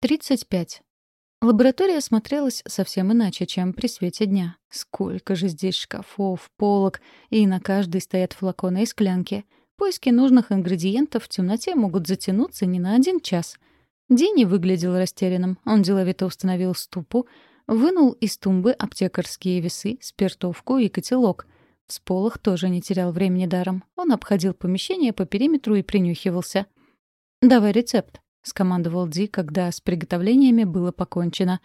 35. Лаборатория смотрелась совсем иначе, чем при свете дня. Сколько же здесь шкафов, полок, и на каждой стоят флаконы и склянки. Поиски нужных ингредиентов в темноте могут затянуться не на один час. Дини выглядел растерянным. Он деловито установил ступу, вынул из тумбы аптекарские весы, спиртовку и котелок. Сполох тоже не терял времени даром. Он обходил помещение по периметру и принюхивался. «Давай рецепт», — скомандовал Ди, когда с приготовлениями было покончено.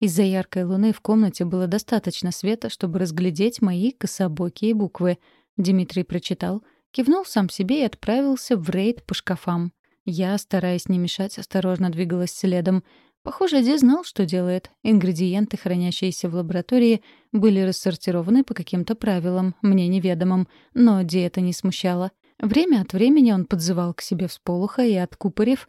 Из-за яркой луны в комнате было достаточно света, чтобы разглядеть мои кособокие буквы. Дмитрий прочитал, кивнул сам себе и отправился в рейд по шкафам. Я, стараясь не мешать, осторожно двигалась следом. Похоже, Ди знал, что делает. Ингредиенты, хранящиеся в лаборатории, были рассортированы по каким-то правилам, мне неведомым, но Ди это не смущало. Время от времени он подзывал к себе всполуха и, откупорив,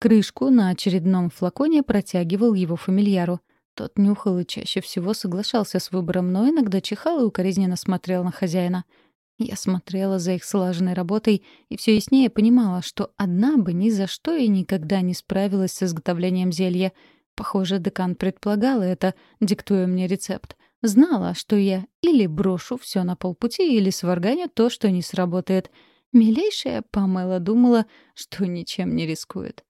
Крышку на очередном флаконе протягивал его фамильяру. Тот нюхал и чаще всего соглашался с выбором, но иногда чихал и укоризненно смотрел на хозяина. Я смотрела за их слаженной работой и все яснее понимала, что одна бы ни за что и никогда не справилась с изготовлением зелья. Похоже, декан предполагала это, диктуя мне рецепт. Знала, что я или брошу все на полпути, или сварганю то, что не сработает. Милейшая Памела думала, что ничем не рискует.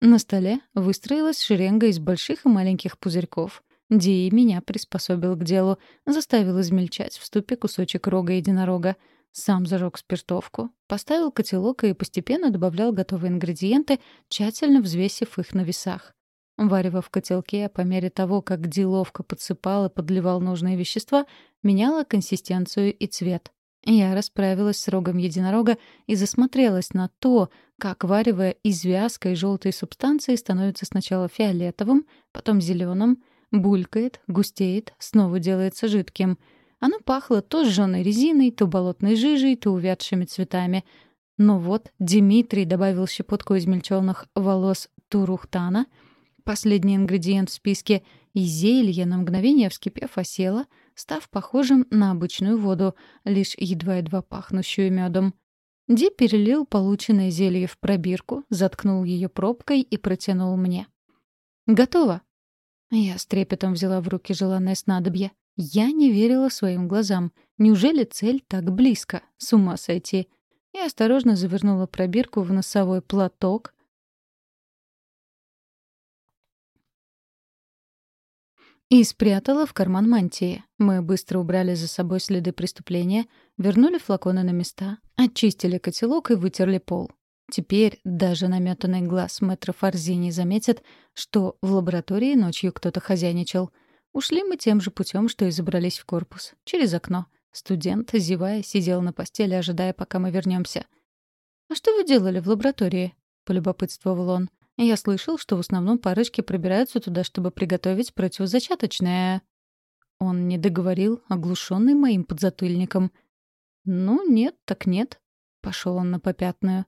На столе выстроилась шеренга из больших и маленьких пузырьков. Ди меня приспособил к делу, заставил измельчать в ступе кусочек рога единорога. Сам зажег спиртовку, поставил котелок и постепенно добавлял готовые ингредиенты, тщательно взвесив их на весах. Варево в котелке, по мере того, как Ди ловко подсыпал и подливал нужные вещества, меняла консистенцию и цвет. Я расправилась с рогом единорога и засмотрелась на то, как варево из вязкой желтой субстанции становится сначала фиолетовым, потом зеленым, булькает, густеет, снова делается жидким. Оно пахло то сжёной резиной, то болотной жижей, то увядшими цветами. Но вот Дмитрий добавил щепотку измельченных волос турухтана, последний ингредиент в списке, и зелье, на мгновение вскипев, осело — став похожим на обычную воду, лишь едва-едва пахнущую медом. Ди перелил полученное зелье в пробирку, заткнул ее пробкой и протянул мне. «Готово!» Я с трепетом взяла в руки желанное снадобье. Я не верила своим глазам. Неужели цель так близко? С ума сойти. Я осторожно завернула пробирку в носовой платок, и спрятала в карман мантии. Мы быстро убрали за собой следы преступления, вернули флаконы на места, очистили котелок и вытерли пол. Теперь даже наметанный глаз мэтра Фарзини заметит, что в лаборатории ночью кто-то хозяйничал. Ушли мы тем же путем, что и забрались в корпус, через окно. Студент, зевая, сидел на постели, ожидая, пока мы вернемся. «А что вы делали в лаборатории?» — полюбопытствовал он. Я слышал, что в основном парочки пробираются туда, чтобы приготовить противозачаточное. Он не договорил, оглушенный моим подзатыльником. «Ну, нет, так нет», — пошел он на попятную.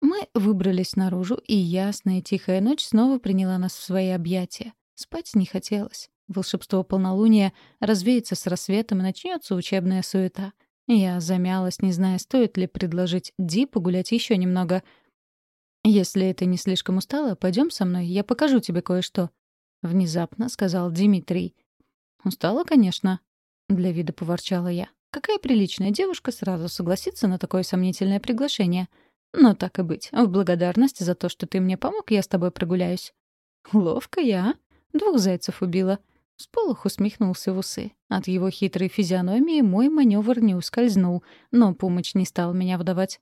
Мы выбрались наружу, и ясная тихая ночь снова приняла нас в свои объятия. Спать не хотелось. Волшебство полнолуния развеется с рассветом, и начнется учебная суета. Я замялась, не зная, стоит ли предложить Ди погулять еще немного — «Если это не слишком устало, пойдем со мной, я покажу тебе кое-что», — внезапно сказал Дмитрий. «Устала, конечно», — для вида поворчала я. «Какая приличная девушка сразу согласится на такое сомнительное приглашение. Но так и быть, в благодарность за то, что ты мне помог, я с тобой прогуляюсь». «Ловко я, а? Двух зайцев убила». Сполох усмехнулся в усы. От его хитрой физиономии мой маневр не ускользнул, но помощь не стал меня вдавать.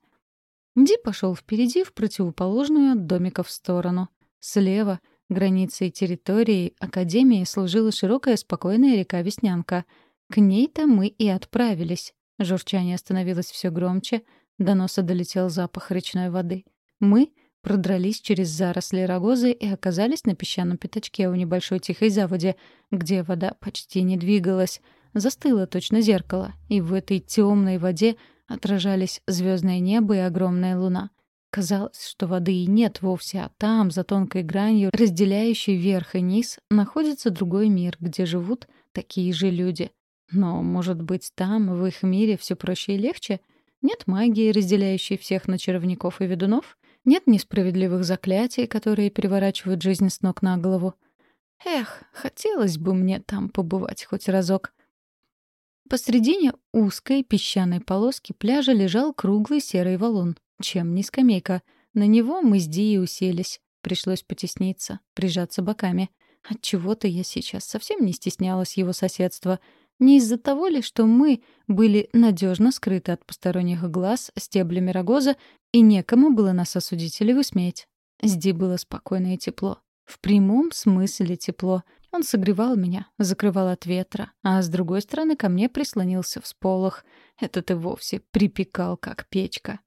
Ди пошел впереди в противоположную от домиков сторону. Слева, границей территории Академии, служила широкая спокойная река Веснянка. К ней-то мы и отправились. Журчание становилось все громче, до носа долетел запах речной воды. Мы продрались через заросли рогозы и оказались на песчаном пятачке у небольшой тихой заводи, где вода почти не двигалась, застыла точно зеркало, и в этой темной воде отражались звездное небо и огромная луна. Казалось, что воды и нет вовсе, а там, за тонкой гранью, разделяющей верх и низ, находится другой мир, где живут такие же люди. Но, может быть, там, в их мире, все проще и легче? Нет магии, разделяющей всех на чаровников и ведунов? Нет несправедливых заклятий, которые переворачивают жизнь с ног на голову. Эх, хотелось бы мне там побывать хоть разок. Посредине узкой песчаной полоски пляжа лежал круглый серый валун. Чем не скамейка. На него мы с Дией уселись. Пришлось потесниться, прижаться боками. Отчего-то я сейчас совсем не стеснялась его соседства. Не из-за того ли, что мы были надежно скрыты от посторонних глаз стеблями рогоза, и некому было нас осудить или высмеять. С Ди было спокойно и тепло. В прямом смысле тепло — он согревал меня, закрывал от ветра, а с другой стороны ко мне прислонился всполох. Этот и вовсе припекал, как печка.